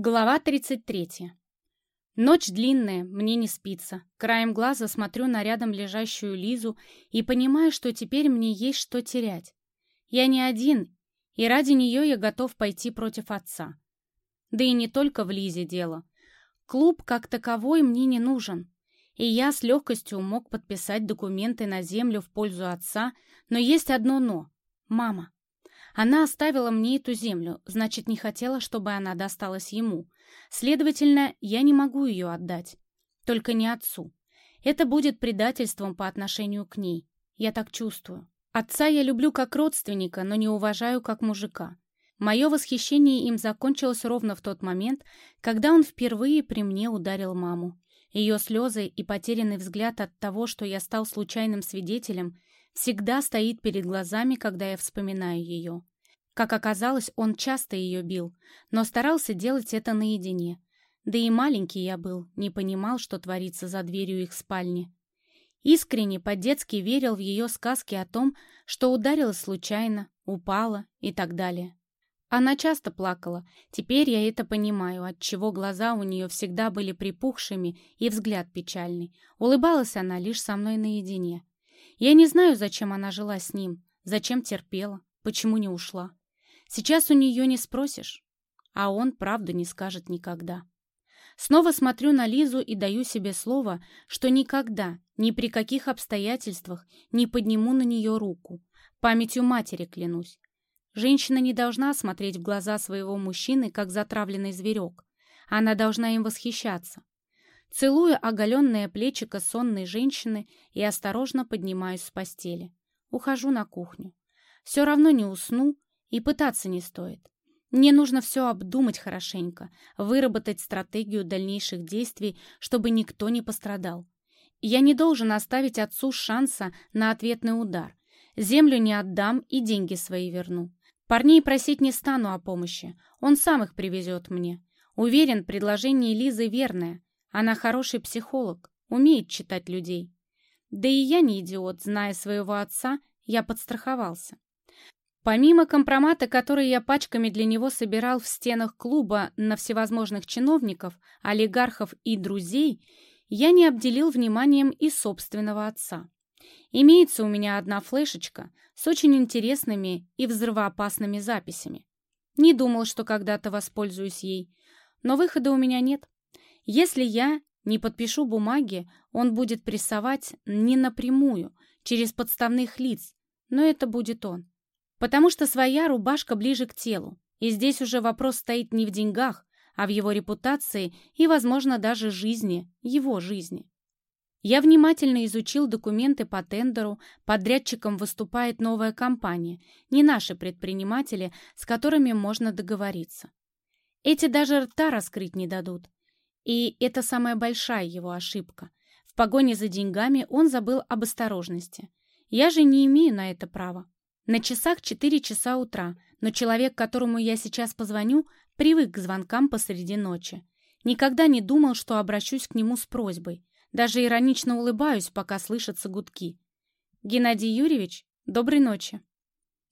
Глава 33. Ночь длинная, мне не спится. Краем глаза смотрю на рядом лежащую Лизу и понимаю, что теперь мне есть что терять. Я не один, и ради нее я готов пойти против отца. Да и не только в Лизе дело. Клуб как таковой мне не нужен. И я с легкостью мог подписать документы на землю в пользу отца, но есть одно «но». Мама. Она оставила мне эту землю, значит, не хотела, чтобы она досталась ему. Следовательно, я не могу ее отдать. Только не отцу. Это будет предательством по отношению к ней. Я так чувствую. Отца я люблю как родственника, но не уважаю как мужика. Мое восхищение им закончилось ровно в тот момент, когда он впервые при мне ударил маму. Ее слезы и потерянный взгляд от того, что я стал случайным свидетелем, всегда стоит перед глазами, когда я вспоминаю ее. Как оказалось, он часто ее бил, но старался делать это наедине. Да и маленький я был, не понимал, что творится за дверью их спальни. Искренне, по-детски верил в ее сказки о том, что ударилась случайно, упала и так далее. Она часто плакала, теперь я это понимаю, отчего глаза у нее всегда были припухшими и взгляд печальный. Улыбалась она лишь со мной наедине. Я не знаю, зачем она жила с ним, зачем терпела, почему не ушла. Сейчас у нее не спросишь, а он правду не скажет никогда. Снова смотрю на Лизу и даю себе слово, что никогда, ни при каких обстоятельствах не подниму на нее руку. Памятью матери клянусь. Женщина не должна смотреть в глаза своего мужчины, как затравленный зверек. Она должна им восхищаться. Целую оголенное плечико сонной женщины и осторожно поднимаюсь с постели. Ухожу на кухню. Все равно не усну, и пытаться не стоит. Мне нужно все обдумать хорошенько, выработать стратегию дальнейших действий, чтобы никто не пострадал. Я не должен оставить отцу шанса на ответный удар. Землю не отдам и деньги свои верну. Парней просить не стану о помощи, он сам их привезет мне. Уверен, предложение Лизы верное. Она хороший психолог, умеет читать людей. Да и я не идиот, зная своего отца, я подстраховался. Помимо компромата, который я пачками для него собирал в стенах клуба на всевозможных чиновников, олигархов и друзей, я не обделил вниманием и собственного отца. Имеется у меня одна флешечка с очень интересными и взрывоопасными записями. Не думал, что когда-то воспользуюсь ей, но выхода у меня нет. Если я не подпишу бумаги, он будет прессовать не напрямую, через подставных лиц, но это будет он. Потому что своя рубашка ближе к телу, и здесь уже вопрос стоит не в деньгах, а в его репутации и, возможно, даже жизни, его жизни. Я внимательно изучил документы по тендеру, подрядчиком выступает новая компания, не наши предприниматели, с которыми можно договориться. Эти даже рта раскрыть не дадут. И это самая большая его ошибка. В погоне за деньгами он забыл об осторожности. Я же не имею на это права. На часах 4 часа утра, но человек, которому я сейчас позвоню, привык к звонкам посреди ночи. Никогда не думал, что обращусь к нему с просьбой. Даже иронично улыбаюсь, пока слышатся гудки. «Геннадий Юрьевич, доброй ночи».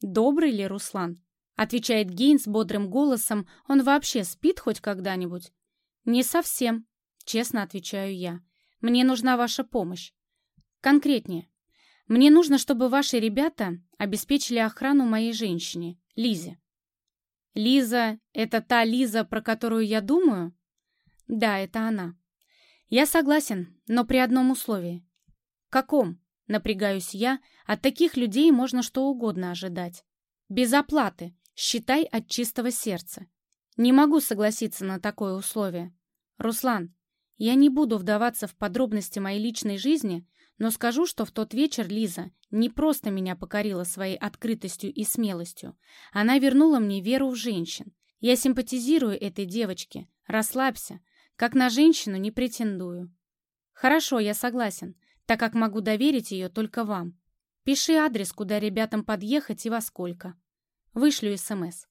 «Добрый ли, Руслан?» Отвечает Гейнс бодрым голосом. «Он вообще спит хоть когда-нибудь?» «Не совсем», честно отвечаю я. «Мне нужна ваша помощь. Конкретнее. Мне нужно, чтобы ваши ребята обеспечили охрану моей женщине, Лизе. Лиза — это та Лиза, про которую я думаю? Да, это она. Я согласен, но при одном условии. Каком? Напрягаюсь я. От таких людей можно что угодно ожидать. Без оплаты. Считай от чистого сердца. Не могу согласиться на такое условие. Руслан, я не буду вдаваться в подробности моей личной жизни, но скажу, что в тот вечер Лиза не просто меня покорила своей открытостью и смелостью. Она вернула мне веру в женщин. Я симпатизирую этой девочке. Расслабься. Как на женщину не претендую. Хорошо, я согласен, так как могу доверить ее только вам. Пиши адрес, куда ребятам подъехать и во сколько. Вышлю СМС.